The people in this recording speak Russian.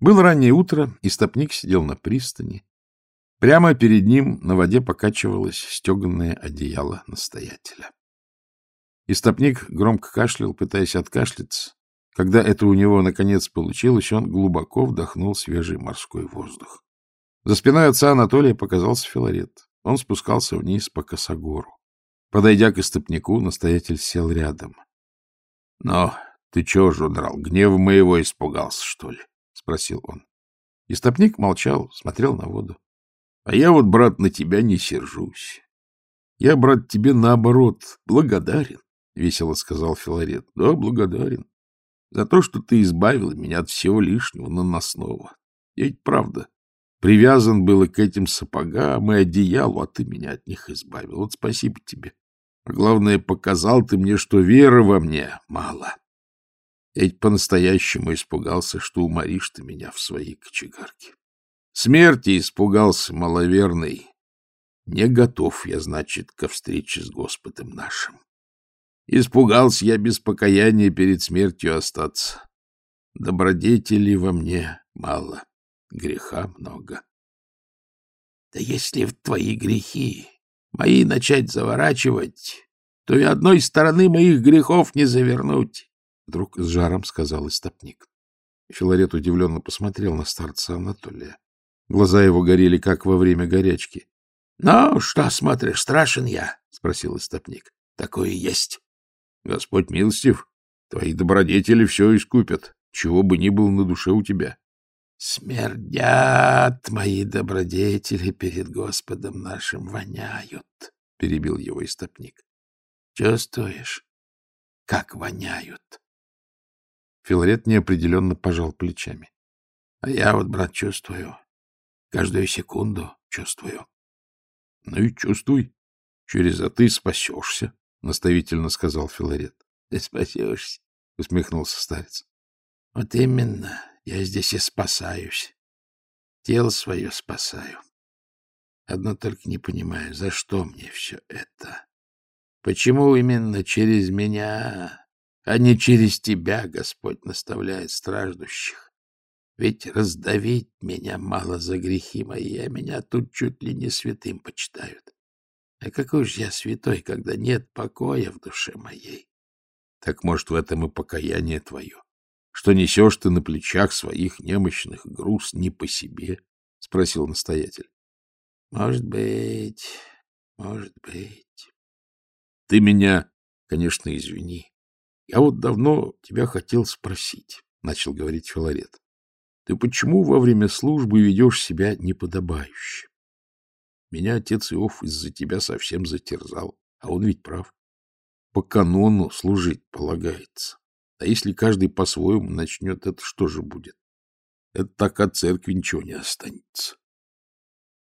Было раннее утро, и стопник сидел на пристани. Прямо перед ним на воде покачивалось стеганное одеяло настоятеля. Истопник громко кашлял, пытаясь откашляться. Когда это у него, наконец, получилось, он глубоко вдохнул свежий морской воздух. За спиной отца Анатолия показался Филарет. Он спускался вниз по косогору. Подойдя к истопнику, настоятель сел рядом. — Но ты чего же удрал? Гнева моего испугался, что ли? — спросил он. Истопник молчал, смотрел на воду. — А я вот, брат, на тебя не сержусь. Я, брат, тебе наоборот благодарен, — весело сказал Филарет. — Да, благодарен. За то, что ты избавил меня от всего лишнего наносного. Я ведь правда привязан был к этим сапогам и одеялу, а ты меня от них избавил. Вот спасибо тебе. А главное, показал ты мне, что веры во мне мало. Я ведь по-настоящему испугался, что уморишь ты меня в своей кочегарке. Смерти испугался маловерный. Не готов я, значит, ко встрече с Господом нашим. Испугался я без покаяния перед смертью остаться. Добродетели во мне мало, греха много. Да если в твои грехи мои начать заворачивать, то и одной стороны моих грехов не завернуть, — вдруг с жаром сказал истопник. Филарет удивленно посмотрел на старца Анатолия. Глаза его горели, как во время горячки. — Ну, что смотришь, страшен я? — спросил истопник. — Такое есть. — Господь милостив, твои добродетели все искупят, чего бы ни было на душе у тебя. — Смердят мои добродетели перед Господом нашим, воняют, — перебил его истопник. — Чувствуешь, как воняют? Филарет неопределенно пожал плечами. — А я вот, брат, чувствую. Каждую секунду чувствую. — Ну и чувствуй. Через это ты спасешься, — наставительно сказал Филарет. — Ты спасешься, — усмехнулся старец. — Вот именно, я здесь и спасаюсь. Тело свое спасаю. Одно только не понимаю, за что мне все это? Почему именно через меня, а не через тебя Господь наставляет страждущих? Ведь раздавить меня мало за грехи мои, а меня тут чуть ли не святым почитают. А какой же я святой, когда нет покоя в душе моей? Так, может, в этом и покаяние твое, что несешь ты на плечах своих немощных груз не по себе? — спросил настоятель. — Может быть, может быть. — Ты меня, конечно, извини. Я вот давно тебя хотел спросить, — начал говорить Филарет. — Ты почему во время службы ведешь себя неподобающе? Меня отец Иов из-за тебя совсем затерзал, а он ведь прав. По канону служить полагается. А если каждый по-своему начнет, это что же будет? Это так от церкви ничего не останется.